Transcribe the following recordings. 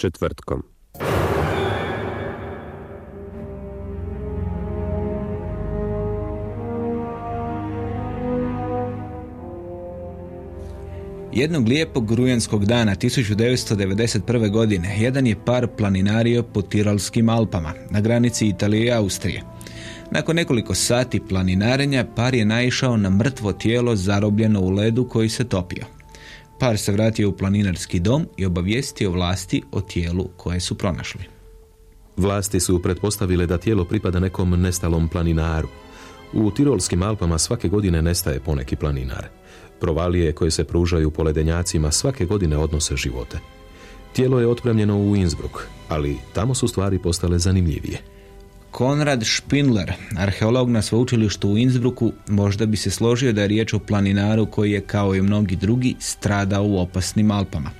Četvrtkom. Jednog lijepog rujanskog dana 1991. godine jedan je par planinario po Tirolskim Alpama na granici Italije i Austrije. Nakon nekoliko sati planinarenja par je naišao na mrtvo tijelo zarobljeno u ledu koji se topio. Par se vratio u planinarski dom i obavijestio vlasti o tijelu koje su pronašli. Vlasti su pretpostavile da tijelo pripada nekom nestalom planinaru. U Tirolskim Alpama svake godine nestaje poneki planinar. Provalije koje se pružaju po ledenjacima svake godine odnose živote. Tijelo je otpremljeno u Innsbruck, ali tamo su stvari postale zanimljivije. Konrad Spindler, arheolog na sveučilištu u Innsbrucku, možda bi se složio da je riječ o planinaru koji je kao i mnogi drugi stradao u opasnim Alpama.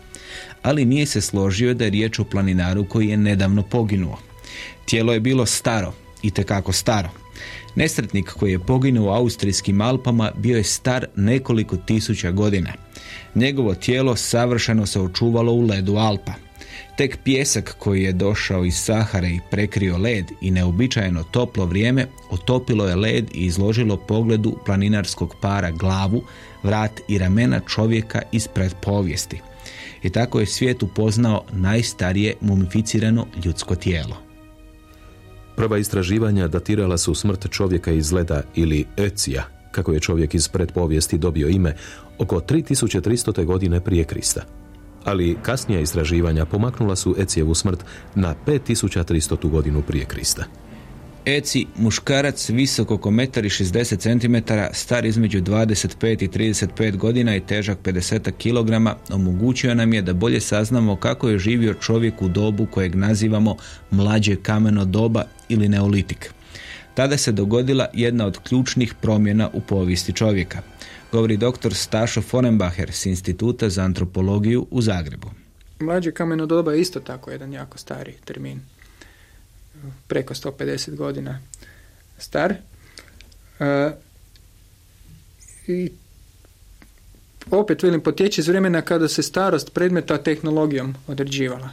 Ali nije se složio da je riječ o planinaru koji je nedavno poginuo. Tijelo je bilo staro, i tekako staro. Nesretnik koji je poginuo u austrijskim Alpama bio je star nekoliko tisuća godina. Njegovo tijelo savršeno se očuvalo u ledu Alpa. Tek pjesak koji je došao iz Sahare i prekrio led i neobičajeno toplo vrijeme otopilo je led i izložilo pogledu planinarskog para glavu, vrat i ramena čovjeka ispred povijesti. I tako je svijet upoznao najstarije mumificirano ljudsko tijelo. Prva istraživanja datirala su smrt čovjeka iz leda ili Ecija, kako je čovjek iz predpovijesti dobio ime, oko 3300. godine prije Krista. Ali kasnija istraživanja pomaknula su Ecijevu smrt na 5300. godinu prije Krista. Eci, muškarac visok oko 1,60 cm, star između 25 i 35 godina i težak 50 kg, omogućio nam je da bolje saznamo kako je živio čovjek u dobu kojeg nazivamo mlađe kameno doba ili neolitik. Tada se dogodila jedna od ključnih promjena u povijesti čovjeka, govori dr. Stašo Fonenbacher s Instituta za antropologiju u Zagrebu. Mlađe kameno doba je isto tako jedan jako stari termin preko 150 godina star. E, I opet velim, potječe iz vremena kada se starost predmeta tehnologijom određivala.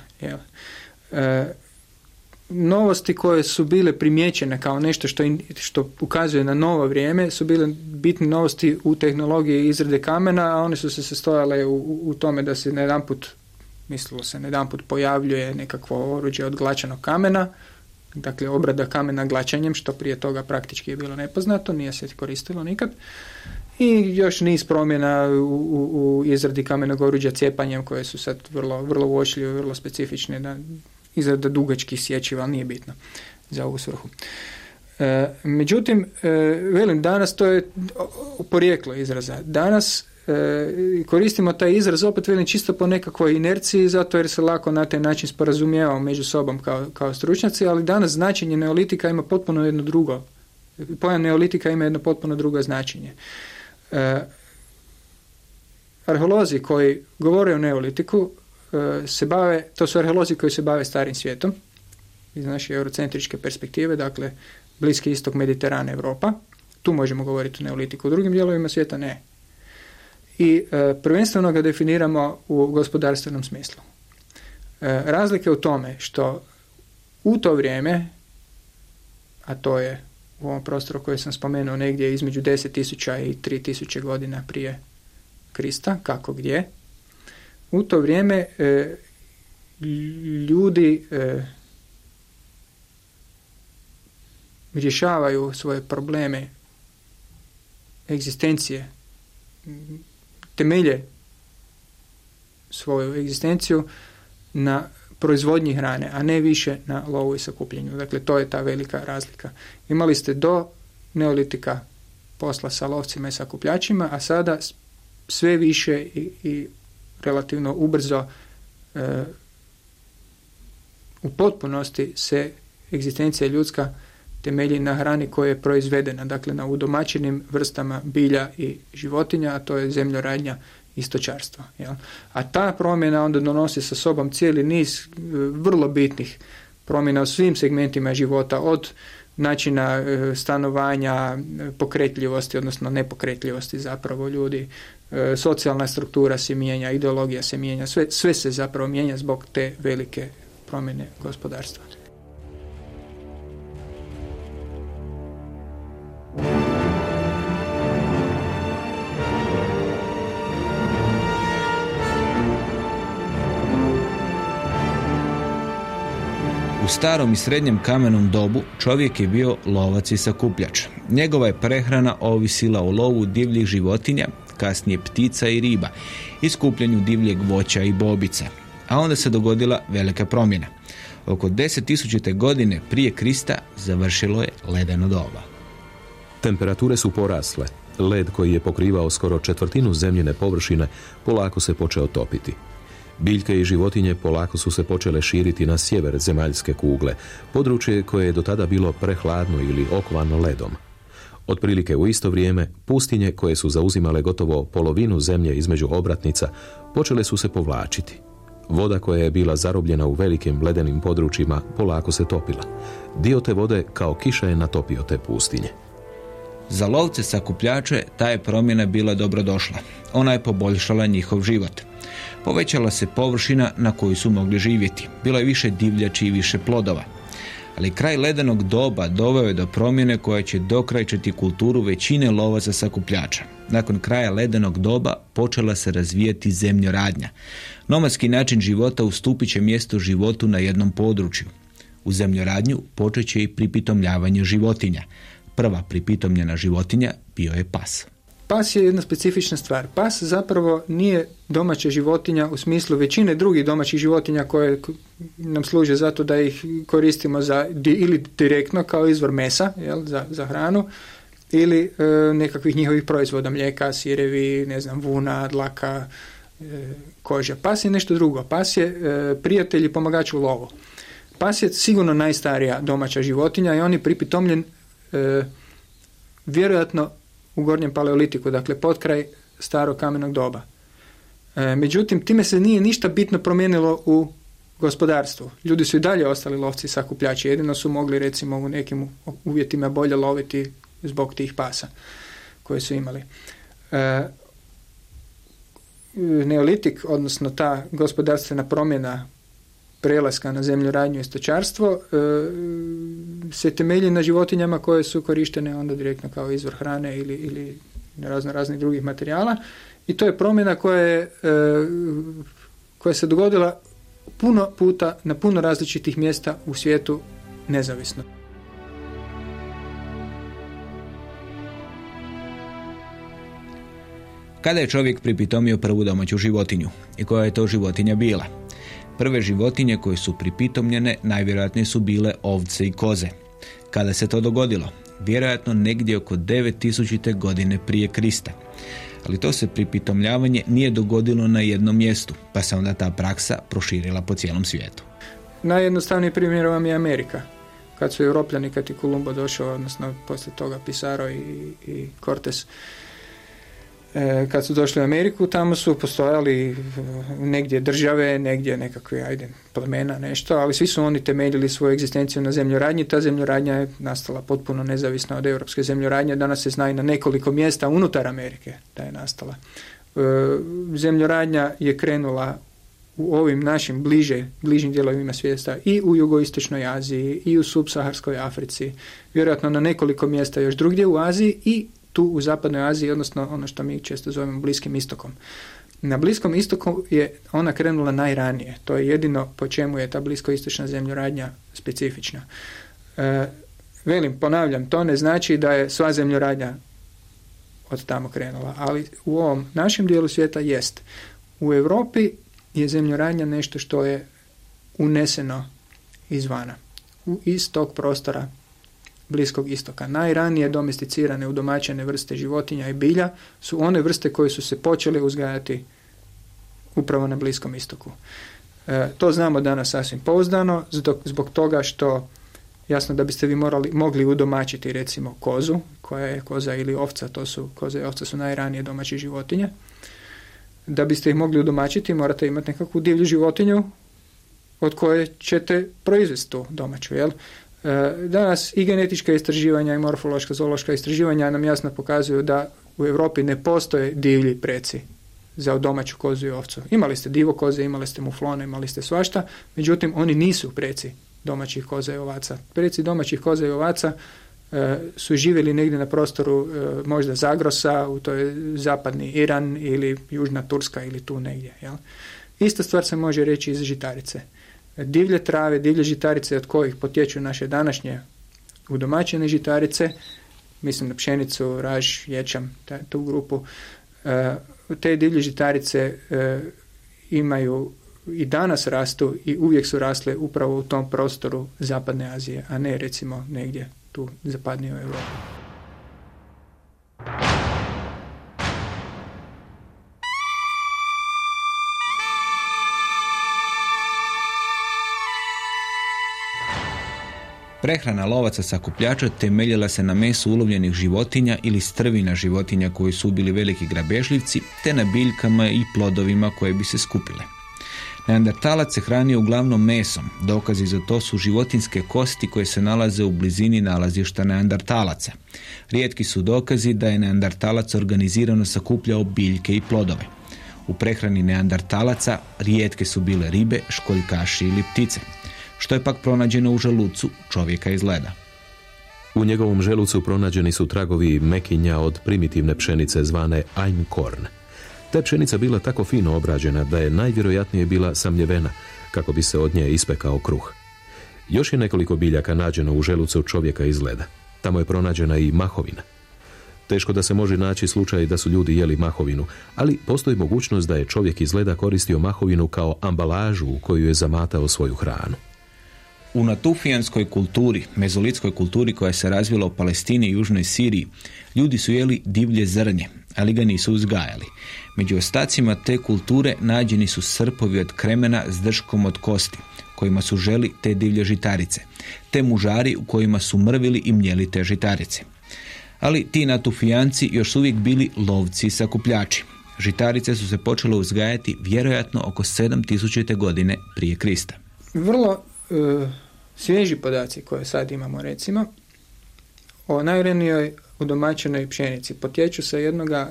Novosti koje su bile primijećene kao nešto što, što ukazuje na novo vrijeme su bile bitne novosti u tehnologiji izrade kamena, a one su se sastojale u, u tome da se na jedan mislilo se na jedan put pojavljuje nekakvo oruđe od glačanog kamena, dakle obrada kamena glačanjem, što prije toga praktički je bilo nepoznato, nije se koristilo nikad. I još niz promjena u, u, u izradi kamenog oruđa cijepanjem koje su sad vrlo, vrlo uočljive, vrlo specifične, da izrada dugačkih sječiva, nije bitno za ovu svrhu. E, međutim, e, velim, danas to je porijeklo izraza. Danas E, koristimo taj izraz opet velim čisto po nekakvoj inerciji zato jer se lako na taj način sporazumijevamo među sobom kao, kao stručnjaci, ali danas značenje neolitika ima potpuno jedno drugo. Pojam neolitika ima jedno potpuno drugo značenje. E, arheolozi koji govore o neolitiku se bave, to su arheolozi koji se bave starim svijetom iz naše eurocentričke perspektive, dakle Bliski istok, Mediterana, Europa. Tu možemo govoriti o neolitiku. U drugim dijelovima svijeta ne i e, prvenstveno ga definiramo u gospodarstvenom smislu. E, razlike u tome što u to vrijeme, a to je u ovom prostoru koje sam spomenuo negdje između 10.000 i 3.000 godina prije Krista, kako gdje, u to vrijeme e, ljudi e, rješavaju svoje probleme egzistencije temelje svoju egzistenciju na proizvodnji hrane, a ne više na lovu i sakupljenju. Dakle, to je ta velika razlika. Imali ste do neolitika posla sa lovcima i sakupljačima, a sada sve više i, i relativno ubrzo e, u potpunosti se egzistencija ljudska temelji na hrani koja je proizvedena, dakle na udomaćenim vrstama bilja i životinja, a to je zemljoradnja i stočarstvo. Jel? A ta promjena onda donosi sa sobom cijeli niz e, vrlo bitnih promjena u svim segmentima života, od načina e, stanovanja, pokretljivosti, odnosno nepokretljivosti zapravo ljudi. E, socijalna struktura se mijenja, ideologija se mijenja, sve, sve se zapravo mijenja zbog te velike promjene gospodarstva. U starom i srednjem kamenom dobu čovjek je bio lovac i sakupljač. Njegova je prehrana ovisila o lovu divljih životinja, kasnije ptica i riba, i skupljanju divljeg voća i bobica. A onda se dogodila velika promjena. Oko 10.000. godine prije Krista završilo je ledeno doba. Temperature su porasle. Led koji je pokrivao skoro četvrtinu zemljine površine polako se počeo topiti. Biljke i životinje polako su se počele širiti na sjever zemaljske kugle, područje koje je do tada bilo prehladno ili okvano ledom. Otprilike u isto vrijeme, pustinje koje su zauzimale gotovo polovinu zemlje između obratnica, počele su se povlačiti. Voda koja je bila zarobljena u velikim ledenim područjima polako se topila. Dio te vode kao kiša je natopio te pustinje. Za lovce sakupljače ta je promjena bila dobrodošla. Ona je poboljšala njihov život. Povećala se površina na kojoj su mogli živjeti. Bilo je više divljači i više plodova. Ali kraj ledenog doba doveo je do promjene koja će dokrajčiti kulturu većine lovaca sakupljača. Nakon kraja ledenog doba počela se razvijati zemljoradnja. Nomadski način života ustupit će mjesto životu na jednom području. U zemljoradnju počet će i pripitomljavanje životinja. Prva pripitomljena životinja bio je pas. Pas je jedna specifična stvar. Pas zapravo nije domaća životinja u smislu većine drugih domaćih životinja koje nam služe zato da ih koristimo za, ili direktno kao izvor mesa jel, za, za hranu ili e, nekakvih njihovih proizvoda, mlijeka, sirevi, ne znam, vuna, dlaka, e, koža. Pas je nešto drugo. Pas je e, prijatelj i pomagač u lovu. Pas je sigurno najstarija domaća životinja i on je pripitomljen e, vjerojatno u gornjem paleolitiku, dakle pod kraj starog kamenog doba. E, međutim, time se nije ništa bitno promijenilo u gospodarstvu. Ljudi su i dalje ostali lovci sakupljači, jedino su mogli recimo u nekim uvjetima bolje loviti zbog tih pasa koje su imali. E, neolitik, odnosno ta gospodarstvena promjena prelaska na radnju i stočarstvo e, se temelji na životinjama koje su korištene onda direktno kao izvor hrane ili, ili razno raznih drugih materijala i to je promjena koja, je, e, koja se dogodila puno puta na puno različitih mjesta u svijetu nezavisno. Kada je čovjek pripitomio prvu domaću životinju i koja je to životinja bila? Prve životinje koje su pripitomljene najvjerojatnije su bile ovce i koze. Kada se to dogodilo? Vjerojatno negdje oko 9000. godine prije Krista. Ali to se pripitomljavanje nije dogodilo na jednom mjestu, pa se onda ta praksa proširila po cijelom svijetu. Najjednostavniji primjer vam je Amerika. Kad su Europljani, kad je Kolumbo došao, odnosno poslije toga Pisaro i, i Cortes, kad su došli u Ameriku, tamo su postojali e, negdje države, negdje nekakve, ajde, plemena, nešto, ali svi su oni temeljili svoju egzistenciju na zemljoradnji. Ta zemljoradnja je nastala potpuno nezavisno od europske zemljoradnje. Danas se zna i na nekoliko mjesta unutar Amerike da je nastala. E, zemljoradnja je krenula u ovim našim bliže, bližim dijelovima svijesta i u jugoistočnoj Aziji i u subsaharskoj Africi, vjerojatno na nekoliko mjesta još drugdje u Aziji i tu u zapadnoj Aziji, odnosno ono što mi često zovemo Bliskim istokom. Na Bliskom istoku je ona krenula najranije. To je jedino po čemu je ta bliskoistočna zemljoradnja specifična. E, velim, ponavljam, to ne znači da je sva zemljoradnja od tamo krenula, ali u ovom našem dijelu svijeta jest. U Europi je zemljoradnja nešto što je uneseno izvana. Iz tog prostora Bliskog istoka. Najranije domesticirane udomaćene vrste životinja i bilja su one vrste koje su se počele uzgajati upravo na Bliskom istoku. E, to znamo danas sasvim pouzdano zbog, zbog toga što jasno da biste vi morali, mogli udomačiti recimo kozu, koja je koza ili ovca, to su koze i ovca su najranije domaće životinje. Da biste ih mogli udomačiti morate imati nekakvu divlju životinju od koje ćete proizvesti tu domaću. Jel? Danas i genetička istraživanja i morfološka, zoološka istraživanja nam jasno pokazuju da u Europi ne postoje divlji preci za domaću kozu i ovcu. Imali ste divo koze, imali ste muflone, imali ste svašta, međutim oni nisu preci domaćih koza i ovaca. Preci domaćih koza i ovaca e, su živjeli negdje na prostoru e, možda Zagrosa, u to je zapadni Iran ili južna Turska ili tu negdje. Jel? Ista stvar se može reći iz žitarice. Divlje trave, divlje žitarice od kojih potječu naše današnje udomaćene žitarice, mislim na pšenicu, raž, ječam, tu grupu, e, te divlje žitarice e, imaju i danas rastu i uvijek su rasle upravo u tom prostoru zapadne Azije, a ne recimo negdje tu zapadnije u Europi. Prehrana lovaca sakupljača temeljila se na mesu ulovljenih životinja ili strvina životinja koji su bili veliki grabežljivci, te na biljkama i plodovima koje bi se skupile. Neandertalac se hranio uglavnom mesom. Dokazi za to su životinske kosti koje se nalaze u blizini nalazišta neandertalaca. Rijetki su dokazi da je neandertalac organizirano sakupljao biljke i plodove. U prehrani neandertalaca rijetke su bile ribe, školjkaši ili ptice što je pak pronađeno u želucu čovjeka iz leda. U njegovom želucu pronađeni su tragovi mekinja od primitivne pšenice zvane Einkorn. Ta pšenica bila tako fino obrađena da je najvjerojatnije bila samljevena, kako bi se od nje ispekao kruh. Još je nekoliko biljaka nađeno u želucu čovjeka iz leda. Tamo je pronađena i mahovina. Teško da se može naći slučaj da su ljudi jeli mahovinu, ali postoji mogućnost da je čovjek iz leda koristio mahovinu kao ambalažu u koju je zamatao svoju hranu. U natufijanskoj kulturi, mezolitskoj kulturi koja se razvila u Palestini i Južnoj Siriji, ljudi su jeli divlje zrnje, ali ga nisu uzgajali. Među ostacima te kulture nađeni su srpovi od kremena s drškom od kosti, kojima su želi te divlje žitarice, te mužari u kojima su mrvili i mljeli te žitarice. Ali ti natufijanci još uvijek bili lovci i sakupljači. Žitarice su se počele uzgajati vjerojatno oko 7000. godine prije Krista. Vrlo svježi podaci koje sad imamo recimo o najrenijoj udomaćenoj pšenici potječu sa jednog e,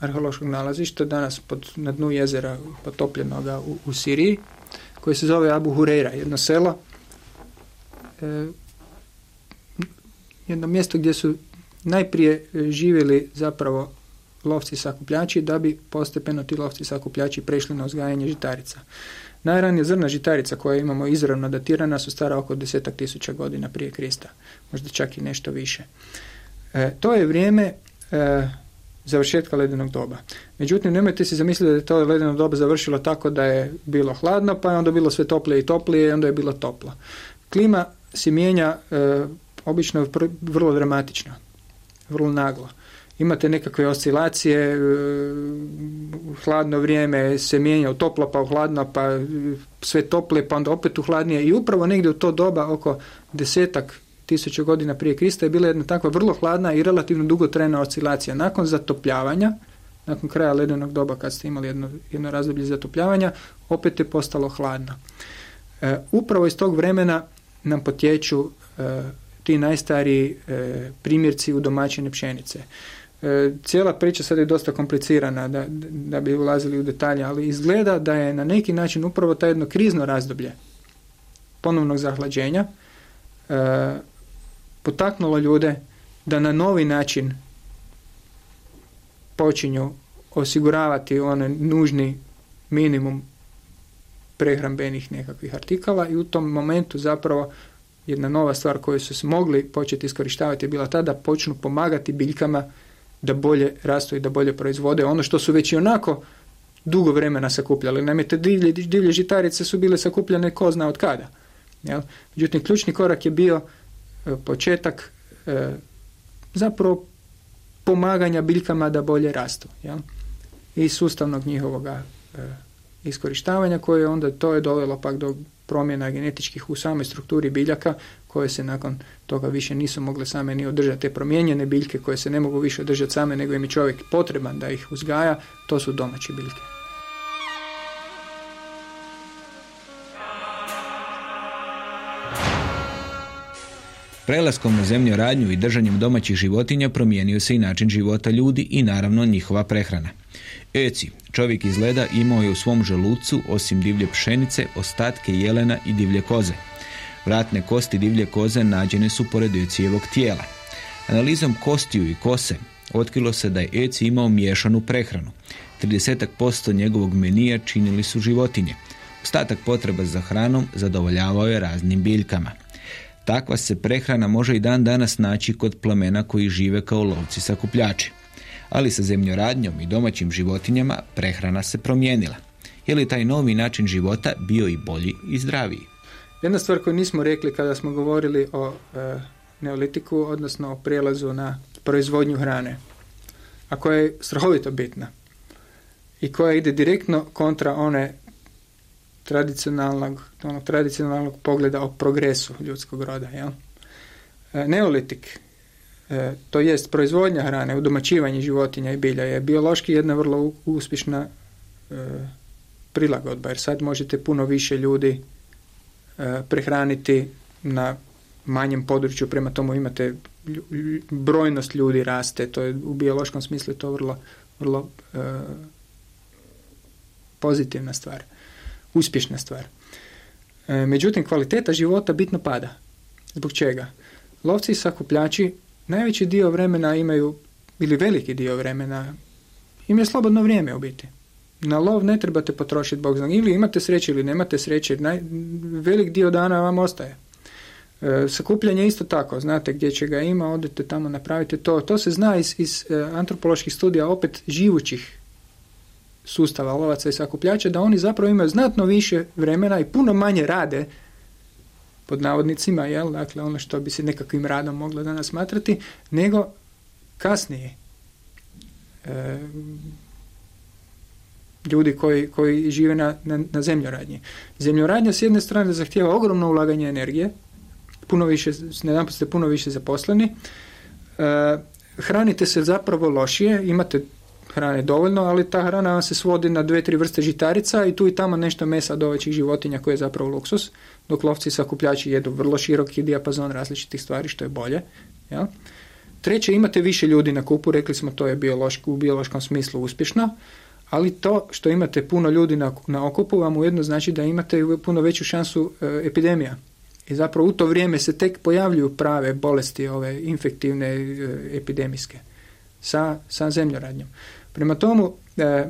arheološkog nalazišta danas pod, na dnu jezera potopljenoga u, u Siriji koje se zove Abu Hureira, jedno selo e, jedno mjesto gdje su najprije živjeli zapravo lovci sakupljači da bi postepeno ti lovci sakupljači prešli na uzgajanje žitarica. Najranije zrna žitarica koje imamo izravno datirana su stara oko desetak tisuća godina prije Krista, možda čak i nešto više. E, to je vrijeme e, završetka ledenog doba. Međutim, nemojte si zamisliti da je to ledeno doba završilo tako da je bilo hladno, pa je onda bilo sve toplije i toplije i onda je bilo toplo. Klima se mijenja e, obično vrlo dramatično, vrlo naglo imate nekakve oscilacije, e, hladno vrijeme se mijenja u toplo pa u hladno pa sve tople pa onda opet u hladnije i upravo negdje u to doba oko desetak tisuća godina prije Krista je bila jedna takva vrlo hladna i relativno dugotrajna oscilacija. Nakon zatopljavanja, nakon kraja ledenog doba kad ste imali jedno, jedno razdoblje zatopljavanja, opet je postalo hladno. E, upravo iz tog vremena nam potječu e, ti najstariji e, primjerci u domaćine pšenice. E, cijela priča sad je dosta komplicirana da, da bi ulazili u detalje, ali izgleda da je na neki način upravo ta jedno krizno razdoblje ponovnog zahlađenja e, potaknulo ljude da na novi način počinju osiguravati onaj nužni minimum prehrambenih nekakvih artikala i u tom momentu zapravo jedna nova stvar koju su se mogli početi iskorištavati je bila ta da počnu pomagati biljkama da bolje rastu i da bolje proizvode ono što su već i onako dugo vremena sakupljali. Naime, te divlje, divlje žitarice su bile sakupljane ko zna od kada. Jel? Međutim, ključni korak je bio e, početak e, zapravo pomaganja biljkama da bolje rastu. Jel? I sustavnog njihovoga e, iskorištavanja koje onda to je dovelo pak do promjena genetičkih u samoj strukturi biljaka koje se nakon toga više nisu mogle same ni održati. Te promijenjene biljke koje se ne mogu više održati same nego im je čovjek potreban da ih uzgaja, to su domaće biljke. Prelaskom na zemljoradnju i držanjem domaćih životinja promijenio se i način života ljudi i naravno njihova prehrana. Eci, čovjek iz leda imao je u svom želucu, osim divlje pšenice, ostatke jelena i divlje koze. Vratne kosti divlje koze nađene su pored Ecijevog tijela. Analizom kostiju i kose otkrilo se da je Eci imao miješanu prehranu. 30% njegovog menija činili su životinje. Ostatak potreba za hranom zadovoljavao je raznim biljkama. Takva se prehrana može i dan danas naći kod plemena koji žive kao lovci sakupljači. Ali sa zemljoradnjom i domaćim životinjama prehrana se promijenila. Je li taj novi način života bio i bolji i zdraviji? Jedna stvar koju nismo rekli kada smo govorili o e, neolitiku, odnosno o prijelazu na proizvodnju hrane, a koja je strahovito bitna i koja ide direktno kontra one tradicionalnog, onog tradicionalnog pogleda o progresu ljudskog roda. Jel? E, neolitik, to jest proizvodnja hrane, udomaćivanje životinja i bilja je biološki jedna vrlo uspješna e, prilagodba, jer sad možete puno više ljudi prehraniti na manjem području, prema tomu imate brojnost ljudi raste, to je u biološkom smislu to vrlo, vrlo pozitivna stvar uspješna stvar. E, međutim, kvaliteta života bitno pada. Zbog čega? Lovci i sakupljači najveći dio vremena imaju, ili veliki dio vremena, imaju slobodno vrijeme u biti. Na lov ne trebate potrošiti, Bog zna, ili imate sreće ili nemate sreće, naj, velik dio dana vam ostaje. E, sakupljanje isto tako, znate gdje će ga ima, odete tamo, napravite to. To se zna iz, iz e, antropoloških studija opet živućih sustava lovaca i sakupljača, da oni zapravo imaju znatno više vremena i puno manje rade pod navodnicima, jel, dakle ono što bi se nekakvim radom moglo danas smatrati, nego kasnije. E, ljudi koji, koji žive na, na, na zemljoradnji. Zemljoradnja s jedne strane zahtjeva ogromno ulaganje energije, puno više, jedan ste puno više zaposleni, e, hranite se zapravo lošije, imate hrane dovoljno, ali ta hrana se svodi na dve, tri vrste žitarica i tu i tamo nešto mesa dovećih životinja koje je zapravo luksus, dok lovci sakupljači jedu vrlo široki dijapazon različitih stvari, što je bolje. Ja? Treće, imate više ljudi na kupu, rekli smo to je biološko, u biološkom smislu uspješno, ali to što imate puno ljudi na, na okupu vam ujedno znači da imate puno veću šansu e, epidemija. I zapravo u to vrijeme se tek pojavljuju prave bolesti, ove infektivne e, epidemijske sa, sa zemljoradnjom. Prema tomu, e,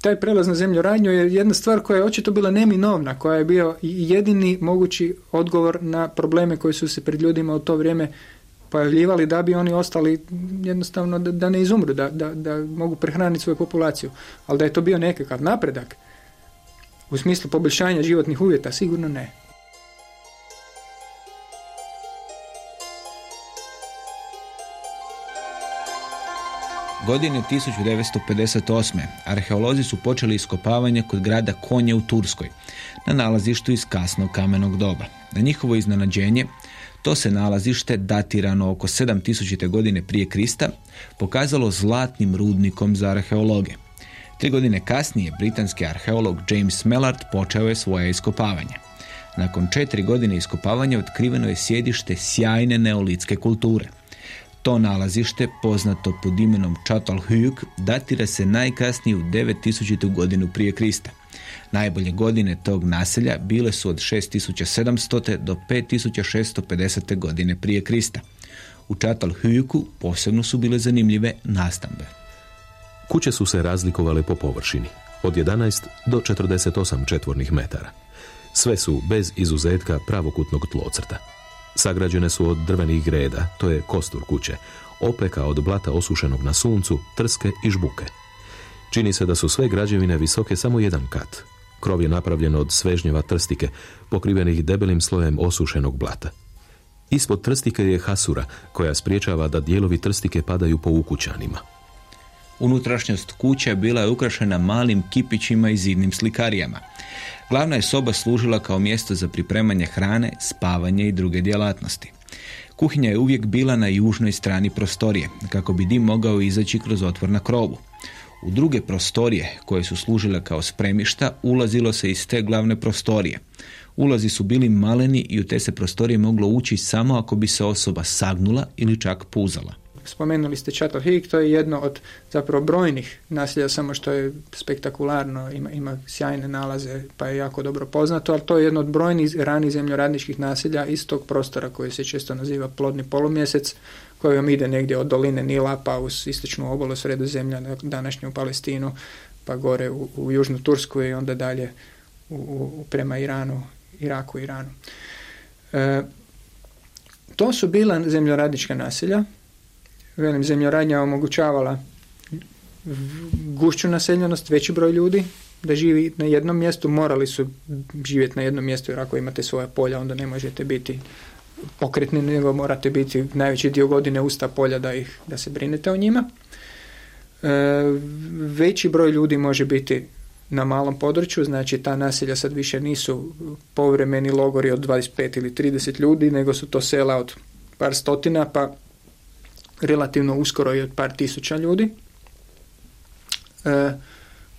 taj prelaz na zemljoradnju je jedna stvar koja je očito bila neminovna, koja je bio jedini mogući odgovor na probleme koji su se pred ljudima u to vrijeme pojavljivali da bi oni ostali jednostavno da, da ne izumru, da, da, da mogu prehraniti svoju populaciju. Ali da je to bio nekakav napredak u smislu poboljšanja životnih uvjeta, sigurno ne. Godine 1958. arheolozi su počeli iskopavanje kod grada Konje u Turskoj, na nalazištu iz kasnog kamenog doba. Na njihovo iznenađenje, to se nalazište, datirano oko 7000. godine prije Krista, pokazalo zlatnim rudnikom za arheologe. Tri godine kasnije, britanski arheolog James Mellard počeo je svoje iskopavanje. Nakon četiri godine iskopavanja otkriveno je sjedište sjajne neolitske kulture – to nalazište, poznato pod imenom Chatalhuyuk, datira se najkasnije u 9000. godinu prije Krista. Najbolje godine tog naselja bile su od 6700. do 5650. godine prije Krista. U Chatalhuyuku posebno su bile zanimljive nastambe. Kuće su se razlikovale po površini, od 11 do 48 četvornih metara. Sve su, bez izuzetka, pravokutnog tlocrta. Sagrađene su od drvenih greda, to je kostur kuće, opeka od blata osušenog na suncu, trske i žbuke. Čini se da su sve građevine visoke samo jedan kat. Krov je napravljen od svežnjeva trstike, pokrivenih debelim slojem osušenog blata. Ispod trstike je hasura, koja spriječava da dijelovi trstike padaju po ukućanima. Unutrašnjost kuće bila je ukrašena malim kipićima i zidnim slikarijama. Glavna je soba služila kao mjesto za pripremanje hrane, spavanje i druge djelatnosti. Kuhinja je uvijek bila na južnoj strani prostorije, kako bi dim mogao izaći kroz otvor na krovu. U druge prostorije, koje su služile kao spremišta, ulazilo se iz te glavne prostorije. Ulazi su bili maleni i u te se prostorije moglo ući samo ako bi se osoba sagnula ili čak puzala. Spomenuli ste Chatham Hick, to je jedno od zapravo brojnih naselja, samo što je spektakularno, ima, ima sjajne nalaze, pa je jako dobro poznato, ali to je jedno od brojnih ranih zemljoradničkih naselja iz tog prostora koji se često naziva plodni polumjesec, koji vam ide negdje od doline Nila pa uz istočnu obalu sredozemlja, današnju Palestinu, pa gore u, u južnu Tursku i onda dalje u, u, prema Iranu, Iraku Iranu. E, to su bila zemljoradnička naselja, velim, zemljoradnja omogućavala gušću naseljenost, veći broj ljudi, da živi na jednom mjestu, morali su živjeti na jednom mjestu jer ako imate svoje polja onda ne možete biti pokretni, nego morate biti najveći dio godine usta polja da, ih, da se brinete o njima. E, veći broj ljudi može biti na malom području, znači ta naselja sad više nisu povremeni logori od 25 ili 30 ljudi, nego su to sela od par stotina, pa relativno uskoro i od par tisuća ljudi. E,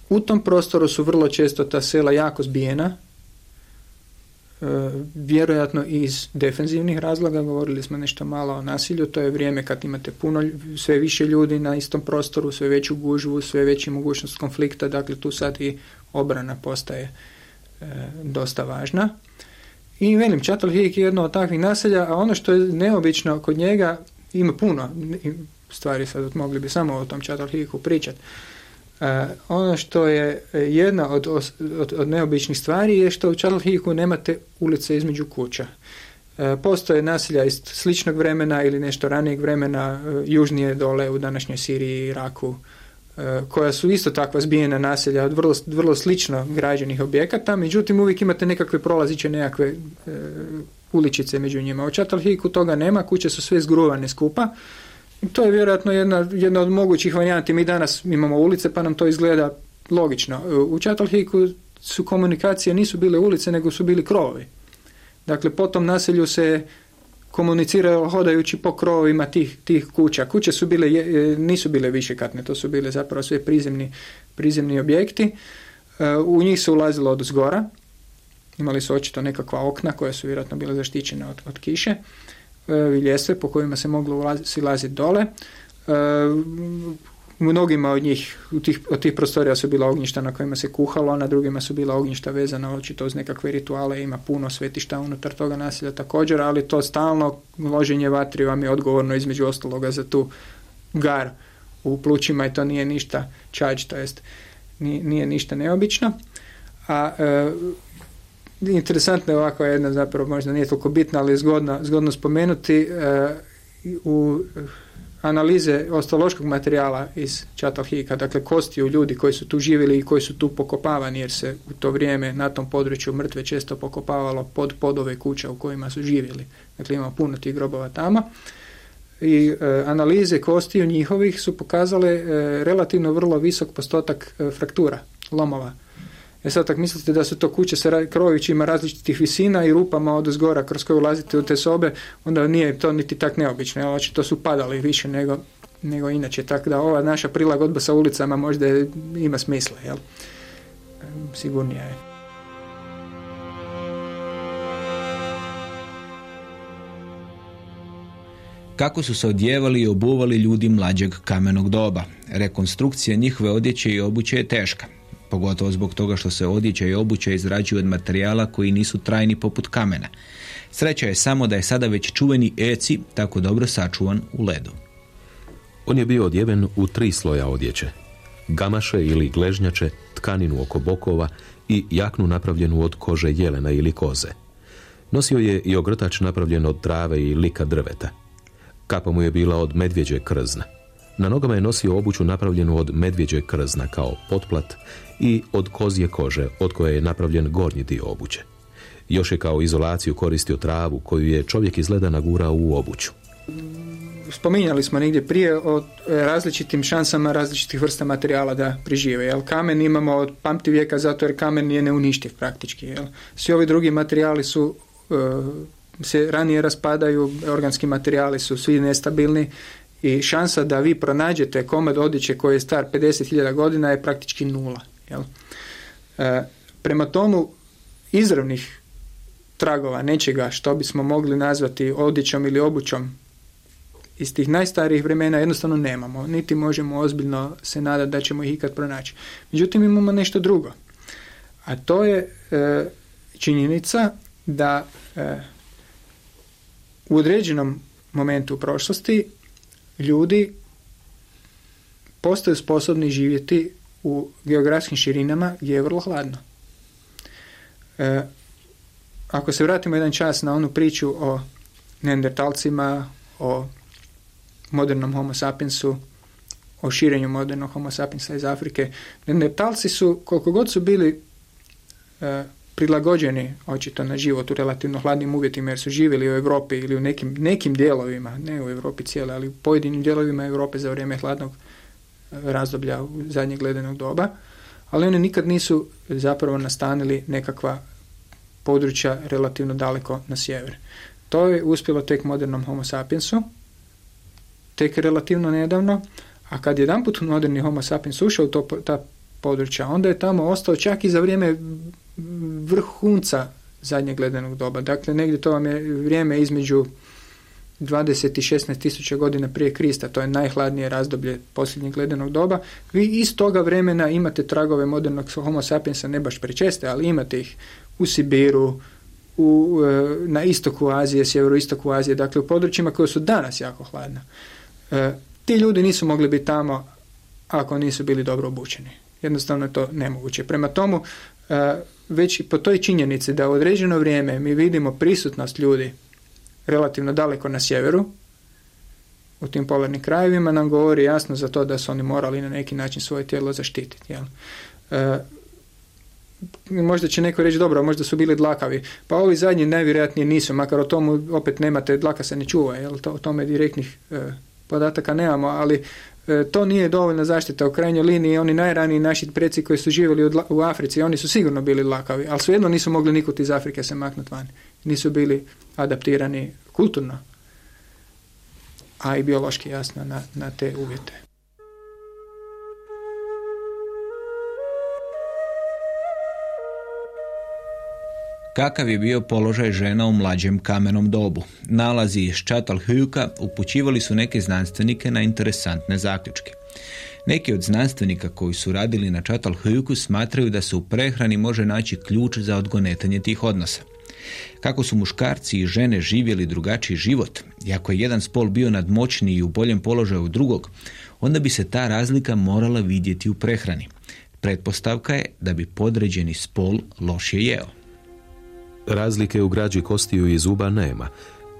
u tom prostoru su vrlo često ta sela jako zbijena, e, vjerojatno iz defenzivnih razloga, govorili smo nešto malo o nasilju, to je vrijeme kad imate puno, sve više ljudi na istom prostoru, sve veću gužvu, sve veću mogućnost konflikta, dakle tu sad i obrana postaje e, dosta važna. I velim, Čatal je jedno od takvih naselja, a ono što je neobično kod njega, ima puno stvari, sad mogli bi samo o tom Čatalhiku pričati. Uh, ono što je jedna od, od, od neobičnih stvari je što u Čatalhiku nemate ulice između kuća. Uh, postoje naselja iz sličnog vremena ili nešto ranijeg vremena, uh, južnije dole u današnjoj Siriji i Iraku, koja su isto takva zbijena naselja od vrlo, vrlo slično građenih objekata, međutim uvijek imate nekakve prolaziće nekakve uličice među njima. U Čatalhiku toga nema, kuće su sve zgruvane skupa. To je vjerojatno jedna, jedna od mogućih varijanti. Mi danas imamo ulice pa nam to izgleda logično. U Čatalhiku su komunikacije nisu bile ulice nego su bili krovovi. Dakle, po tom naselju se komuniciralo hodajući po krovovima tih, tih kuća. Kuće su bile, nisu bile višekatne, to su bile zapravo sve prizemni, prizemni objekti. E, u njih se ulazilo od zgora, Imali su očito nekakva okna koja su vjerojatno bile zaštićene od, od kiše e, i ljestve po kojima se moglo silaziti dole. E, mnogima od njih, tih, od tih prostorija su bila ognjišta na kojima se kuhalo, a na drugima su bila ognjišta vezana očito uz nekakve rituale, ima puno svetišta unutar toga nasilja također, ali to stalno loženje vatri vam je odgovorno između ostaloga za tu gar u plućima i to nije ništa čač, to jest nije, nije ništa neobično. A e, interesantna je ovako jedna zapravo možda nije toliko bitna, ali zgodno, zgodno spomenuti e, u analize ostaloškog materijala iz Čatalhika, dakle kostiju ljudi koji su tu živjeli i koji su tu pokopavani jer se u to vrijeme na tom području mrtve često pokopavalo pod podove kuća u kojima su živjeli. Dakle imamo puno tih grobova tamo. I e, analize kostiju njihovih su pokazale e, relativno vrlo visok postotak fraktura, lomova E sad, ako mislite da su to kuće sa krovićima različitih visina i rupama od zgora kroz koje ulazite u te sobe, onda nije to niti tak neobično. Jel? to su padali više nego, nego inače. Tako da ova naša prilagodba sa ulicama možda ima smisla. Jel? Sigurnija je. Kako su se odjevali i obuvali ljudi mlađeg kamenog doba. Rekonstrukcija njihove odjeće i obuće je teška pogotovo zbog toga što se odjeća i obuća izrađuju od materijala koji nisu trajni poput kamena. Sreća je samo da je sada već čuveni eci tako dobro sačuvan u ledu. On je bio odjeven u tri sloja odjeće. Gamaše ili gležnjače, tkaninu oko bokova i jaknu napravljenu od kože jelena ili koze. Nosio je i ogrtač napravljen od trave i lika drveta. Kapa mu je bila od medvjeđe krzna. Na nogama je nosio obuću napravljenu od medvjeđe krzna kao potplat i od kozje kože od koje je napravljen gornji dio obuće. Još je kao izolaciju koristio travu koju je čovjek izgleda nagurao u obuću. Spominjali smo negdje prije o različitim šansama različitih vrsta materijala da prežive. Jel? Kamen imamo od pamti vijeka zato jer kamen je neuništiv praktički. Jel? Svi ovi drugi materijali su e, se ranije raspadaju, organski materijali su svi nestabilni i šansa da vi pronađete komad odjeće koji je star 50.000 godina je praktički nula. Jel? E, prema tomu izravnih tragova nečega što bismo mogli nazvati odjećom ili obućom iz tih najstarijih vremena jednostavno nemamo, niti možemo ozbiljno se nadati da ćemo ih ikad pronaći. Međutim, imamo nešto drugo, a to je e, činjenica da e, u određenom momentu u prošlosti ljudi postaju sposobni živjeti u geografskim širinama gdje je vrlo hladno. E, ako se vratimo jedan čas na onu priču o neandertalcima, o modernom homo sapiensu, o širenju modernog homo sapiensa iz Afrike, neandertalci su, koliko god su bili e, prilagođeni očito na život u relativno hladnim uvjetima jer su živjeli u Europi ili u nekim, nekim dijelovima, ne u Europi cijele, ali u pojedinim dijelovima Europe za vrijeme hladnog razdoblja zadnjeg ledenog doba, ali oni nikad nisu zapravo nastanili nekakva područja relativno daleko na sjever. To je uspjelo tek modernom homo sapiensu, tek relativno nedavno, a kad je jedan put moderni homo sapiens ušao u to, ta područja, onda je tamo ostao čak i za vrijeme vrhunca zadnjeg ledenog doba. Dakle, negdje to vam je vrijeme između 20 i 16 tisuća godina prije Krista, to je najhladnije razdoblje posljednjeg ledenog doba. Vi iz toga vremena imate tragove modernog homo sapiensa, ne baš prečeste, ali imate ih u Sibiru, u, e, na istoku Azije, sjeveroistoku Azije, dakle u područjima koje su danas jako hladna. E, ti ljudi nisu mogli biti tamo ako nisu bili dobro obučeni. Jednostavno je to nemoguće. Prema tomu, e, već po toj činjenici da u određeno vrijeme mi vidimo prisutnost ljudi relativno daleko na sjeveru, u tim polarnim krajevima, nam govori jasno za to da su oni morali na neki način svoje tijelo zaštititi. Jel? E, možda će neko reći dobro, možda su bili dlakavi. Pa ovi zadnji najvjerojatnije nisu, makar o tomu opet nemate, dlaka se ne čuva, jel? To, o tome direktnih e, podataka nemamo, ali to nije dovoljna zaštita u krajnjoj liniji. Oni najraniji naši preci koji su živjeli u Africi, oni su sigurno bili lakavi, ali svejedno nisu mogli nikut iz Afrike se maknuti van. Nisu bili adaptirani kulturno, a i biološki jasno na, na te uvjete. Kakav je bio položaj žena u mlađem kamenom dobu? Nalazi iz Hujuka upućivali su neke znanstvenike na interesantne zaključke. Neki od znanstvenika koji su radili na Hujuku smatraju da se u prehrani može naći ključ za odgonetanje tih odnosa. Kako su muškarci i žene živjeli drugačiji život, i ako je jedan spol bio nadmoćniji i u boljem položaju drugog, onda bi se ta razlika morala vidjeti u prehrani. Pretpostavka je da bi podređeni spol lošije jeo. Razlike u građi kostiju i zuba nema.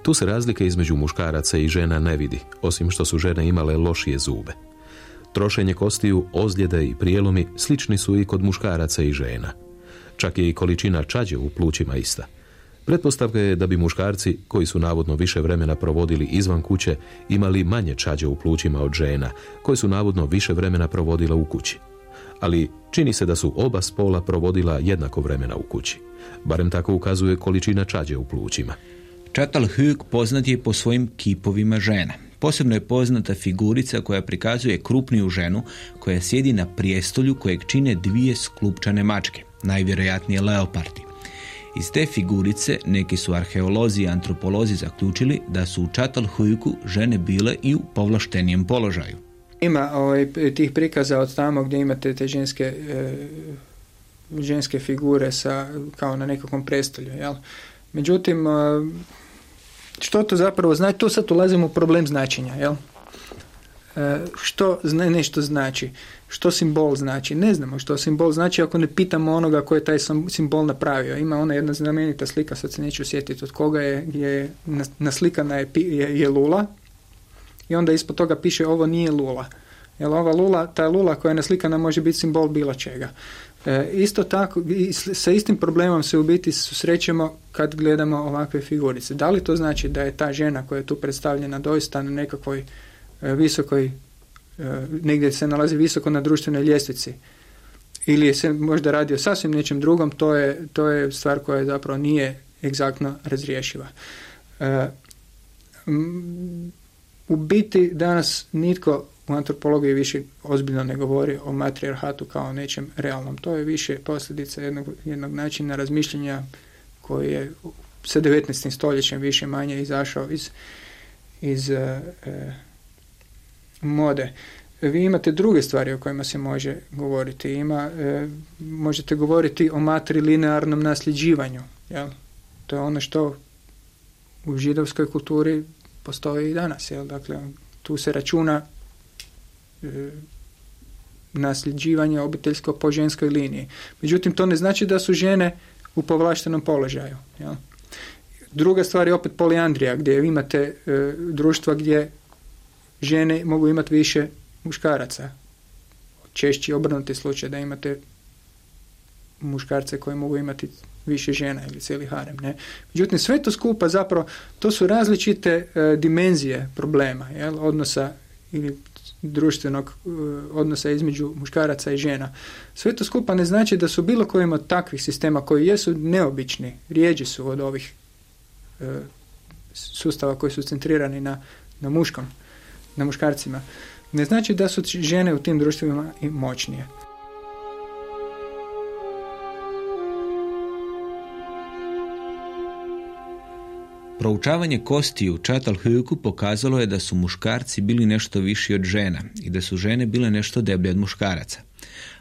Tu se razlike između muškaraca i žena ne vidi, osim što su žene imale lošije zube. Trošenje kostiju, ozljede i prijelomi slični su i kod muškaraca i žena. Čak je i količina čađe u plućima ista. Pretpostavka je da bi muškarci, koji su navodno više vremena provodili izvan kuće, imali manje čađe u plućima od žena, koje su navodno više vremena provodila u kući. Ali čini se da su oba spola provodila jednako vremena u kući. Barem tako ukazuje količina čađe u plućima. Čatal Hug poznat je po svojim kipovima žena. Posebno je poznata figurica koja prikazuje krupniju ženu koja sjedi na prijestolju kojeg čine dvije sklupčane mačke, najvjerojatnije leopardi. Iz te figurice neki su arheolozi i antropolozi zaključili da su u Čatalhujku žene bile i u povlaštenijem položaju. Ima ovaj, tih prikaza od tamo gdje imate te ženske e, ženske figure sa, kao na nekakvom prestolju. Jel? Međutim, što to zapravo znači? Tu sad ulazimo u problem značenja. Jel? E, što nešto znači? Što simbol znači? Ne znamo što simbol znači ako ne pitamo onoga ko je taj simbol napravio. Ima ona jedna znamenita slika, sad se neću sjetiti od koga je, je naslikana je, je, je lula i onda ispod toga piše ovo nije lula. Jer ova lula, ta lula koja je naslikana može biti simbol bilo čega. E, isto tako, sa istim problemom se u biti susrećemo kad gledamo ovakve figurice. Da li to znači da je ta žena koja je tu predstavljena doista na nekakvoj e, visokoj, e, negdje se nalazi visoko na društvenoj ljestvici ili se možda radi o sasvim nečem drugom, to je, to je stvar koja zapravo nije egzaktno razriješiva. U biti danas nitko u antropologiji više ozbiljno ne govori o matriarhatu kao nečem realnom. To je više posljedica jednog, jednog načina razmišljanja koji je sa 19. stoljećem više manje izašao iz, iz e, mode. Vi imate druge stvari o kojima se može govoriti. Ima, možete govoriti o matrilinearnom nasljeđivanju. Jel? To je ono što u židovskoj kulturi postoji i danas. Jel? Dakle, tu se računa e, nasljeđivanje obiteljsko po ženskoj liniji. Međutim, to ne znači da su žene u povlaštenom položaju. Jel? Druga stvar je opet poliandrija, gdje imate e, društva gdje žene mogu imati više muškaraca. Češći obrnuti slučaj da imate muškarce koji mogu imati više žena ili cijeli harem. Ne? Međutim, sve to skupa zapravo, to su različite e, dimenzije problema, jel? odnosa ili društvenog e, odnosa između muškaraca i žena. Sve to skupa ne znači da su bilo kojim od takvih sistema koji jesu neobični, rijeđi su od ovih e, sustava koji su centrirani na, na muškom, na muškarcima. Ne znači da su žene u tim društvima i moćnije. Proučavanje kosti u Čatalhujku pokazalo je da su muškarci bili nešto viši od žena i da su žene bile nešto deblje od muškaraca.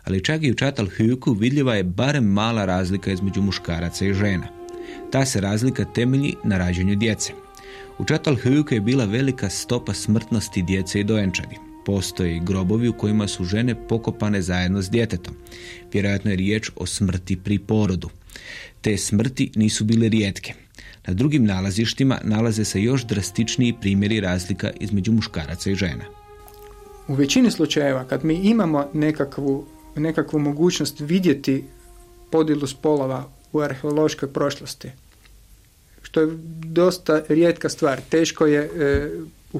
Ali čak i u Čatalhujku vidljiva je barem mala razlika između muškaraca i žena. Ta se razlika temelji na rađenju djece. U Čatalhujku je bila velika stopa smrtnosti djece i dojenčadi. Postoje i grobovi u kojima su žene pokopane zajedno s djetetom. Vjerojatno je riječ o smrti pri porodu. Te smrti nisu bile rijetke. Na drugim nalazištima nalaze se još drastičniji primjeri razlika između muškaraca i žena. U većini slučajeva kad mi imamo nekakvu, nekakvu mogućnost vidjeti podjelu spolova u arheološkoj prošlosti, što je dosta rijetka stvar. Teško je e, u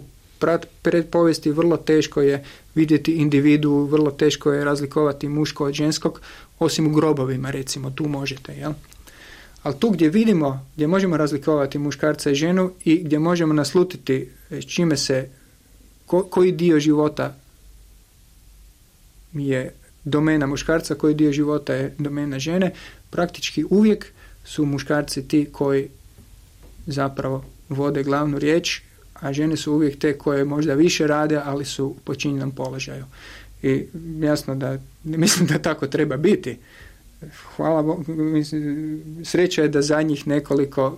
predpovijesti vrlo teško je vidjeti individu, vrlo teško je razlikovati muško od ženskog, osim u grobovima recimo, tu možete, jel? Ali tu gdje vidimo, gdje možemo razlikovati muškarca i ženu i gdje možemo naslutiti e, čime se, koji dio života je domena muškarca, koji dio života je domena žene, praktički uvijek su muškarci ti koji zapravo vode glavnu riječ, a žene su uvijek te koje možda više rade, ali su u počinjenom položaju. I jasno da, mislim da tako treba biti hvala sreća je da zadnjih nekoliko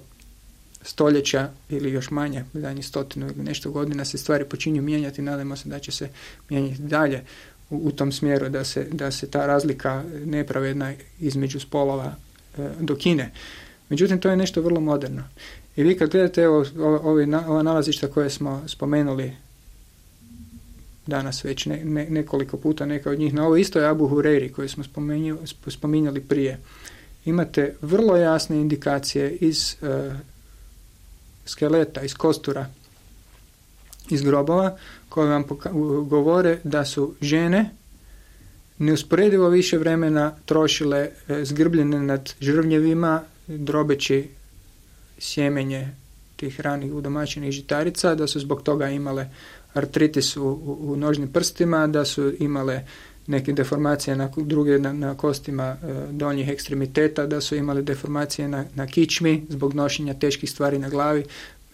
stoljeća ili još manje, zadnjih stotinu ili nešto godina se stvari počinju mijenjati, nadamo se da će se mijenjati dalje u, u tom smjeru da se, da se ta razlika nepravedna između spolova e, dokine. Međutim, to je nešto vrlo moderno. I vi kad gledate evo, ova nalazišta koje smo spomenuli danas već ne, nekoliko puta neka od njih na ovoj istoj Abu Hureri koju smo spominjali prije. Imate vrlo jasne indikacije iz uh, skeleta, iz kostura, iz grobova koje vam govore da su žene neusporedivo više vremena trošile e, zgrbljene nad žrvnjevima drobeći sjemenje tih ranih udomaćenih žitarica, da su zbog toga imale artritis u, u, nožnim prstima, da su imale neke deformacije na druge na, na kostima e, donjih ekstremiteta, da su imale deformacije na, na kičmi zbog nošenja teških stvari na glavi.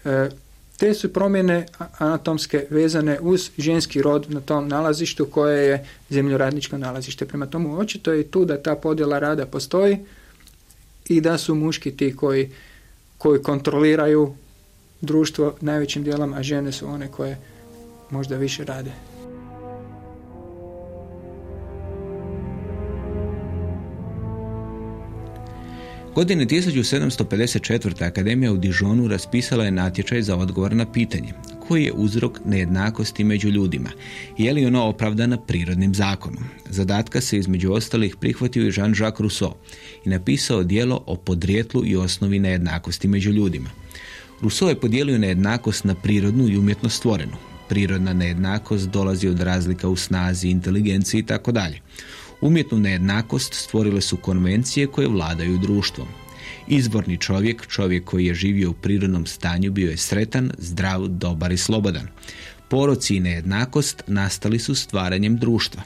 E, te su promjene anatomske vezane uz ženski rod na tom nalazištu koje je zemljoradničko nalazište. Prema tomu očito je tu da ta podjela rada postoji i da su muški ti koji, koji kontroliraju društvo najvećim dijelom, a žene su one koje možda više rade. Godine 1754. Akademija u Dijonu raspisala je natječaj za odgovor na pitanje koji je uzrok nejednakosti među ljudima i je li ono opravdana prirodnim zakonom. Zadatka se između ostalih prihvatio i Jean-Jacques Rousseau i napisao dijelo o podrijetlu i osnovi nejednakosti među ljudima. Rousseau je podijelio nejednakost na prirodnu i umjetno stvorenu prirodna nejednakost dolazi od razlika u snazi, inteligenciji i tako dalje. Umjetnu nejednakost stvorile su konvencije koje vladaju društvom. Izvorni čovjek, čovjek koji je živio u prirodnom stanju, bio je sretan, zdrav, dobar i slobodan. Poroci i nejednakost nastali su stvaranjem društva.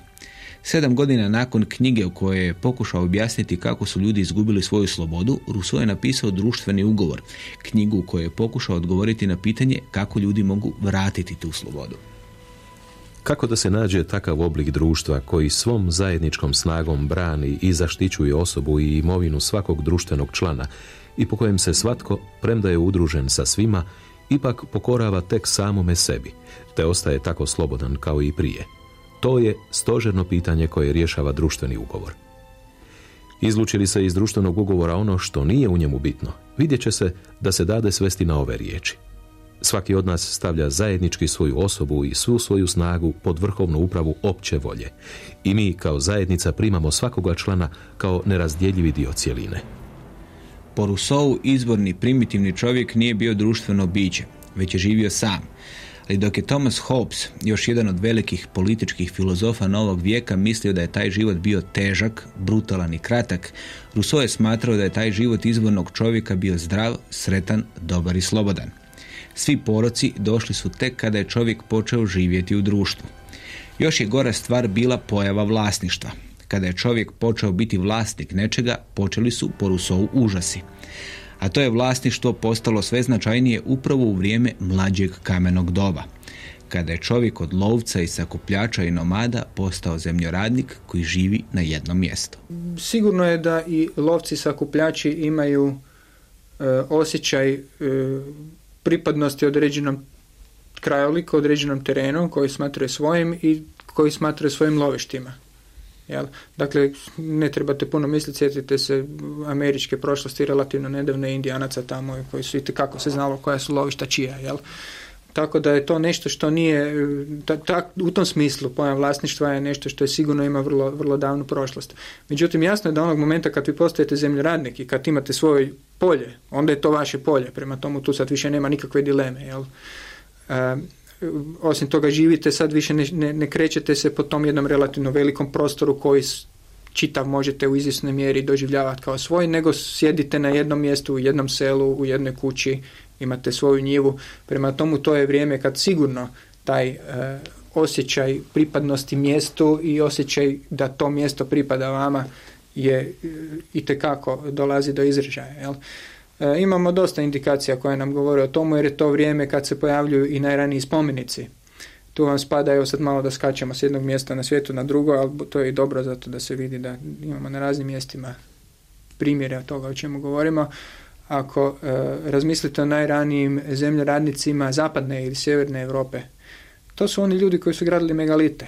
Sedam godina nakon knjige u kojoj je pokušao objasniti kako su ljudi izgubili svoju slobodu, Rousseau je napisao društveni ugovor, knjigu u kojoj je pokušao odgovoriti na pitanje kako ljudi mogu vratiti tu slobodu. Kako da se nađe takav oblik društva koji svom zajedničkom snagom brani i zaštićuje osobu i imovinu svakog društvenog člana i po kojem se svatko, premda je udružen sa svima, ipak pokorava tek samome sebi, te ostaje tako slobodan kao i prije. To je stožerno pitanje koje rješava društveni ugovor. Izlučili se iz društvenog ugovora ono što nije u njemu bitno, vidjet će se da se dade svesti na ove riječi. Svaki od nas stavlja zajednički svoju osobu i svu svoju snagu pod vrhovnu upravu opće volje. I mi kao zajednica primamo svakoga člana kao nerazdjeljivi dio cijeline. Po Rousseau izvorni primitivni čovjek nije bio društveno biće, već je živio sam. Ali dok je Thomas Hobbes, još jedan od velikih političkih filozofa novog vijeka, mislio da je taj život bio težak, brutalan i kratak, Rousseau je smatrao da je taj život izvornog čovjeka bio zdrav, sretan, dobar i slobodan. Svi poroci došli su tek kada je čovjek počeo živjeti u društvu. Još je gora stvar bila pojava vlasništva. Kada je čovjek počeo biti vlasnik nečega, počeli su po Rusovu užasi. A to je vlasništvo postalo sve značajnije upravo u vrijeme mlađeg kamenog doba. Kada je čovjek od lovca i sakupljača i nomada postao zemljoradnik koji živi na jednom mjestu. Sigurno je da i lovci i sakupljači imaju e, osjećaj e, pripadnosti određenom krajoliku, određenom terenu koji smatraju svojim i koji smatraju svojim lovištima. Jel? Dakle, ne trebate puno misliti, sjetite se američke prošlosti relativno nedavne indijanaca tamo koji su i kako se znalo koja su lovišta čija. Jel? Tako da je to nešto što nije, ta, u tom smislu pojam vlasništva je nešto što je sigurno ima vrlo, vrlo davnu prošlost. Međutim, jasno je da onog momenta kad vi postajete zemljoradnik i kad imate svoje polje, onda je to vaše polje. Prema tomu tu sad više nema nikakve dileme. Jel? E, osim toga živite, sad više ne, ne, ne krećete se po tom jednom relativno velikom prostoru koji čitav možete u izvjesnoj mjeri doživljavati kao svoj, nego sjedite na jednom mjestu, u jednom selu, u jednoj kući, imate svoju njivu. Prema tomu to je vrijeme kad sigurno taj e, osjećaj pripadnosti mjestu i osjećaj da to mjesto pripada vama je e, i tekako dolazi do izražaja. Jel? E, imamo dosta indikacija koje nam govore o tomu jer je to vrijeme kad se pojavljuju i najraniji spomenici. Tu vam spada, evo sad malo da skačemo s jednog mjesta na svijetu na drugo, ali to je i dobro zato da se vidi da imamo na raznim mjestima primjere toga o čemu govorimo. Ako e, razmislite o najranijim zemljoradnicima zapadne ili sjeverne Europe, to su oni ljudi koji su gradili megalite.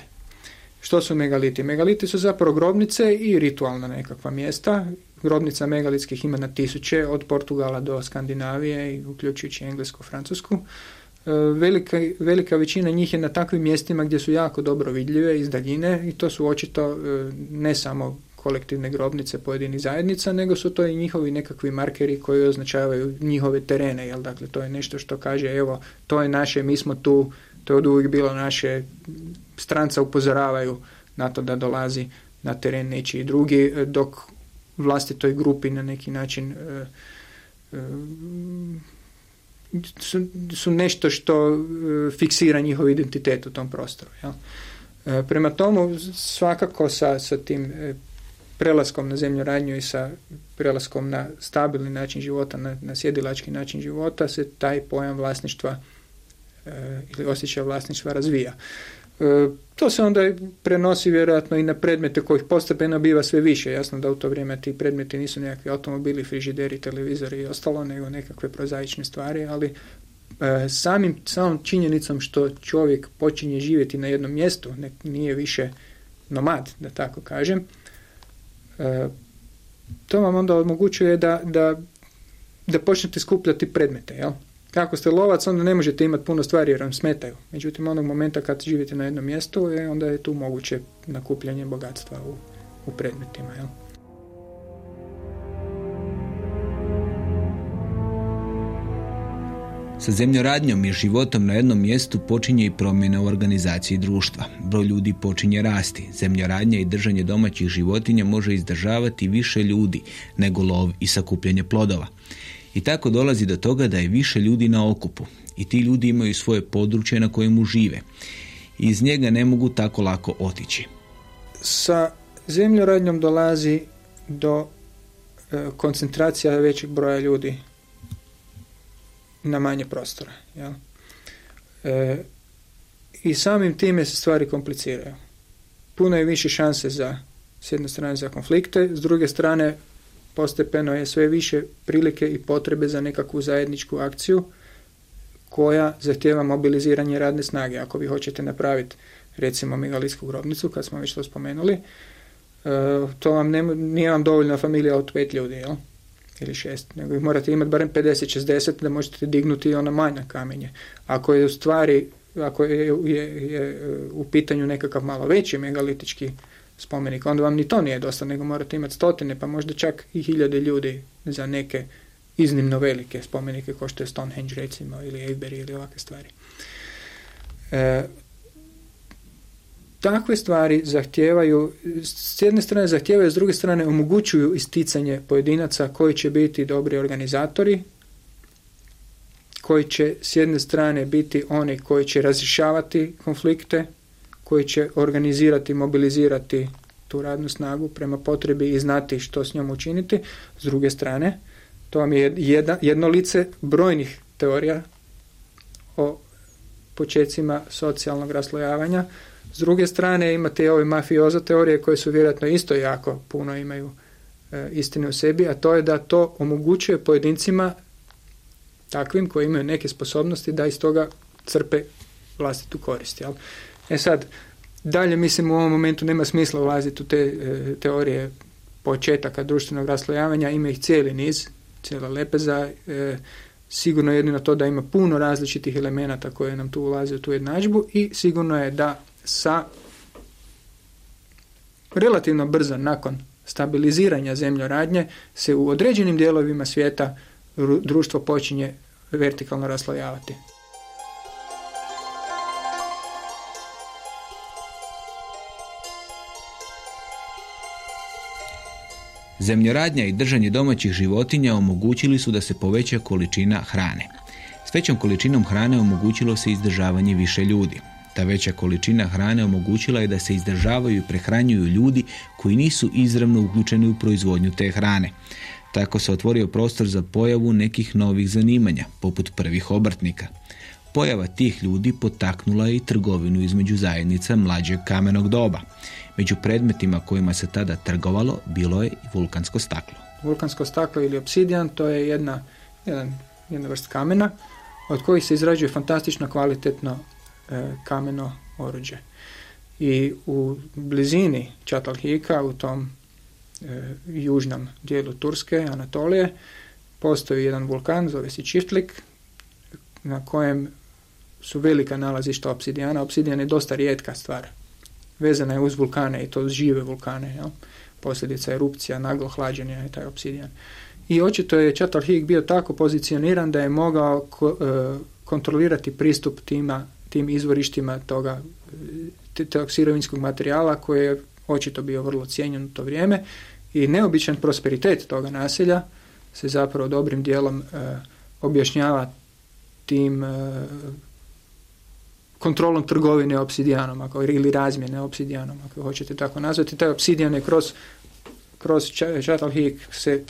Što su megaliti? Megaliti su zapravo grobnice i ritualna nekakva mjesta. Grobnica megalitskih ima na tisuće, od Portugala do Skandinavije, uključujući Englesku, Francusku. E, velika, velika većina njih je na takvim mjestima gdje su jako dobro vidljive iz daljine i to su očito e, ne samo kolektivne grobnice pojedinih zajednica, nego su to i njihovi nekakvi markeri koji označavaju njihove terene. Jel? Dakle, to je nešto što kaže, evo, to je naše, mi smo tu, to je od uvijek bilo naše, stranca upozoravaju na to da dolazi na teren nečiji drugi, dok vlastitoj grupi na neki način e, e, su, su nešto što e, fiksira njihov identitet u tom prostoru. Jel? Prema tomu svakako sa, sa tim prelaskom na zemljoradnju i sa prelaskom na stabilni način života, na, na sjedilački način života se taj pojam vlasništva ili osjećaj vlasništva razvija. E, to se onda prenosi vjerojatno i na predmete kojih postepeno biva sve više. Jasno da u to vrijeme ti predmeti nisu nekakvi automobili, frižideri, televizori i ostalo, nego nekakve prozaične stvari, ali e, samim, samom činjenicom što čovjek počinje živjeti na jednom mjestu, ne, nije više nomad, da tako kažem, e, to vam onda omogućuje da, da, da počnete skupljati predmete, jel? Kako ste lovac, onda ne možete imati puno stvari jer vam smetaju. Međutim, onog momenta kad živite na jednom mjestu, je, onda je tu moguće nakupljanje bogatstva u, u predmetima. Jel? Sa zemljoradnjom i životom na jednom mjestu počinje i promjena u organizaciji društva. Broj ljudi počinje rasti. Zemljoradnja i držanje domaćih životinja može izdržavati više ljudi nego lov i sakupljanje plodova. I tako dolazi do toga da je više ljudi na okupu i ti ljudi imaju svoje područje na kojemu žive. Iz njega ne mogu tako lako otići. sa zemljoradnjom dolazi do e, koncentracija većeg broja ljudi na manje prostora. Jel? E, I samim time se stvari kompliciraju. Puno je više šanse za, s jedne strane za konflikte, s druge strane postepeno je sve više prilike i potrebe za nekakvu zajedničku akciju koja zahtjeva mobiliziranje radne snage. Ako vi hoćete napraviti recimo megalitsku grobnicu, kad smo već to spomenuli, e, to vam ne, nije vam dovoljna familija od pet ljudi, jel? ili šest, nego ih morate imati barem 50-60 da možete dignuti ona manja kamenje. Ako je u stvari, ako je, je, je u pitanju nekakav malo veći megalitički spomenik, onda vam ni to nije dosta, nego morate imati stotine, pa možda čak i hiljade ljudi za neke iznimno velike spomenike kao što je Stonehenge recimo ili Avebury ili ovakve stvari. E, takve stvari zahtijevaju, s jedne strane zahtijevaju, s druge strane omogućuju isticanje pojedinaca koji će biti dobri organizatori, koji će s jedne strane biti oni koji će razrješavati konflikte, koji će organizirati, mobilizirati tu radnu snagu prema potrebi i znati što s njom učiniti. S druge strane, to vam je jedna, jedno lice brojnih teorija o počecima socijalnog raslojavanja. S druge strane imate i ove mafioza teorije koje su vjerojatno isto jako puno imaju e, istine u sebi, a to je da to omogućuje pojedincima takvim koji imaju neke sposobnosti da iz toga crpe vlastitu korist. Jel? E sad, dalje mislim u ovom momentu nema smisla ulaziti u te e, teorije početaka društvenog raslojavanja, ima ih cijeli niz, cijela lepeza, e, sigurno jedino to da ima puno različitih elemenata koje nam tu ulaze u tu jednadžbu i sigurno je da sa relativno brzo nakon stabiliziranja zemljoradnje se u određenim dijelovima svijeta društvo počinje vertikalno raslojavati. Zemljoradnja i držanje domaćih životinja omogućili su da se poveća količina hrane. S većom količinom hrane omogućilo se izdržavanje više ljudi. Ta veća količina hrane omogućila je da se izdržavaju i prehranjuju ljudi koji nisu izravno uključeni u proizvodnju te hrane. Tako se otvorio prostor za pojavu nekih novih zanimanja, poput prvih obrtnika. Pojava tih ljudi potaknula je i trgovinu između zajednica mlađeg kamenog doba. Među predmetima kojima se tada trgovalo bilo je i vulkansko staklo. Vulkansko staklo ili obsidijan to je jedna, jedan, jedna vrst kamena od kojih se izrađuje fantastično kvalitetno e, kameno oruđe. I u blizini Čatalhika, u tom e, južnom dijelu Turske, Anatolije, postoji jedan vulkan, zove se Čiftlik, na kojem su velika nalazišta obsidijana. Obsidijan je dosta rijetka stvar vezana je uz vulkane i to žive vulkane. Jel? Posljedica erupcija, naglo hlađenja je taj obsidijan. I očito je Hig bio tako pozicioniran da je mogao e, kontrolirati pristup tima, tim izvorištima toga tog sirovinskog materijala koji je očito bio vrlo cijenjen u to vrijeme i neobičan prosperitet toga naselja se zapravo dobrim dijelom e, objašnjava tim e, kontrolom trgovine obsidijanom ako, ili razmjene obsidijanom, ako hoćete tako nazvati. Taj obsidijan je kroz, kroz Hik se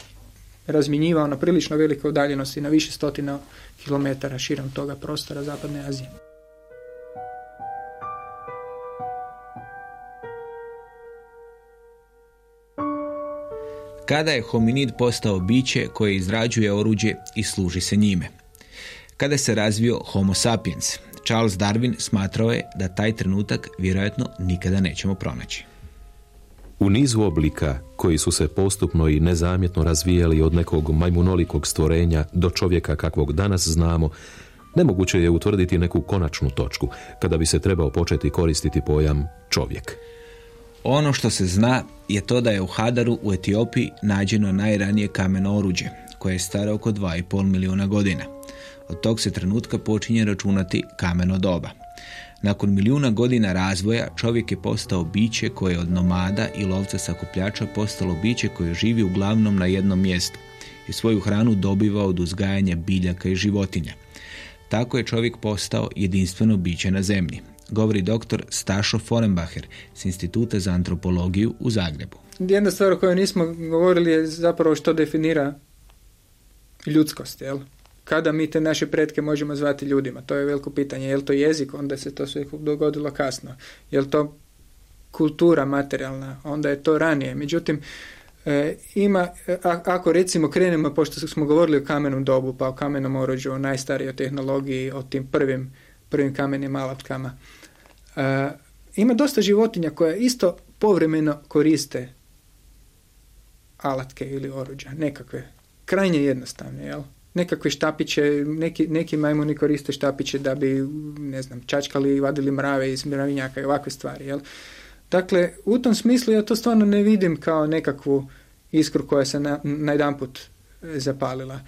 razminjivao na prilično velike udaljenosti, na više stotina kilometara širom toga prostora Zapadne Azije. Kada je hominid postao biće koje izrađuje oruđe i služi se njime? Kada se razvio Homo sapiens, Charles Darwin smatrao je da taj trenutak vjerojatno nikada nećemo pronaći. U nizu oblika koji su se postupno i nezamjetno razvijali od nekog majmunolikog stvorenja do čovjeka kakvog danas znamo, nemoguće je utvrditi neku konačnu točku kada bi se trebao početi koristiti pojam čovjek. Ono što se zna je to da je u Hadaru u Etiopiji nađeno najranije kameno oruđe, koje je staro oko 2,5 milijuna godina. Od tog se trenutka počinje računati kameno doba. Nakon milijuna godina razvoja čovjek je postao biće koje je od nomada i lovca sakupljača postalo biće koje živi uglavnom na jednom mjestu i svoju hranu dobiva od uzgajanja biljaka i životinja. Tako je čovjek postao jedinstveno biće na zemlji. govori dr. Stašo Forenbacher s Instituta za antropologiju u Zagrebu. Jedna stvar o kojoj nismo govorili je zapravo što definira ljudskost, jel? Kada mi te naše pretke možemo zvati ljudima? To je veliko pitanje. Je to jezik? Onda se to sve dogodilo kasno. Je to kultura materijalna? Onda je to ranije. Međutim, e, ima, ako recimo krenemo, pošto smo govorili o kamenom dobu, pa o kamenom oruđu, o najstarijoj tehnologiji, o tim prvim, prvim kamenim alatkama, e, ima dosta životinja koja isto povremeno koriste alatke ili oruđa, nekakve, krajnje jednostavne, jel? Nekakve štapiće, neki, neki majmuni koriste štapiće da bi, ne znam, čačkali i vadili mrave iz mravinjaka i ovakve stvari, jel? Dakle, u tom smislu ja to stvarno ne vidim kao nekakvu iskru koja se na, na put e, zapalila.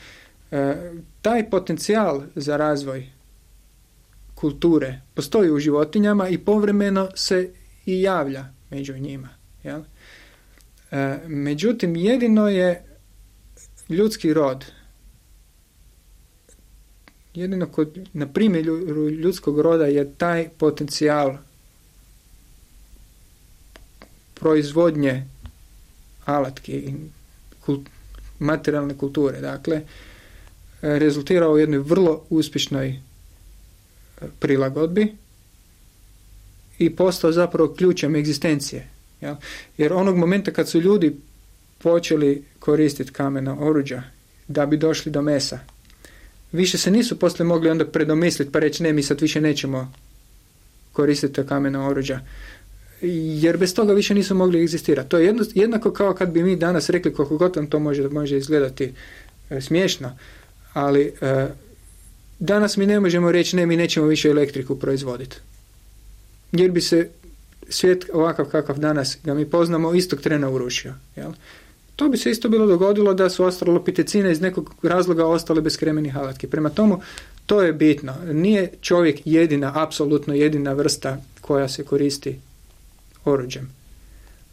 E, taj potencijal za razvoj kulture postoji u životinjama i povremeno se i javlja među njima. Jel? E, međutim, jedino je ljudski rod. Jedino kod, na primjeru ljudskog roda je taj potencijal proizvodnje alatke i materijalne kulture. Dakle, rezultirao u jednoj vrlo uspješnoj e, prilagodbi i postao zapravo ključem egzistencije Jel? Jer onog momenta kad su ljudi počeli koristiti kamena oruđa da bi došli do mesa, više se nisu poslije mogli onda predomisliti pa reći ne, mi sad više nećemo koristiti kamena oruđa. Jer bez toga više nisu mogli egzistirati. To je jednako kao kad bi mi danas rekli koliko god vam to može, može izgledati e, smiješno, ali e, danas mi ne možemo reći ne, mi nećemo više elektriku proizvoditi. Jer bi se svijet ovakav kakav danas ga mi poznamo istog trena urušio. Jel? To bi se isto bilo dogodilo da su australopitecine iz nekog razloga ostale bez kremenih alatki. Prema tomu, to je bitno. Nije čovjek jedina, apsolutno jedina vrsta koja se koristi oruđem.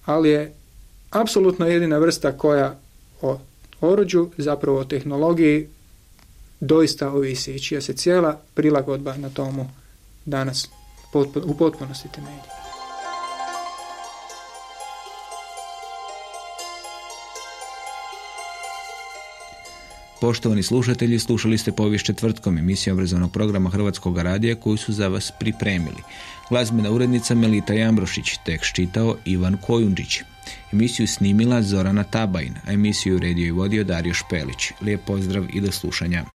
Ali je apsolutno jedina vrsta koja o oruđu, zapravo o tehnologiji, doista ovisi i čija se cijela prilagodba na tomu danas u potpunosti temelji. Poštovani slušatelji, slušali ste povijest četvrtkom emisije obrazovnog programa Hrvatskog radija koju su za vas pripremili. Glazbena urednica Melita Jambrošić, tekst čitao Ivan Kojundžić. Emisiju snimila Zorana Tabajn, a emisiju redio i vodio Dario Špelić. Lijep pozdrav i do slušanja.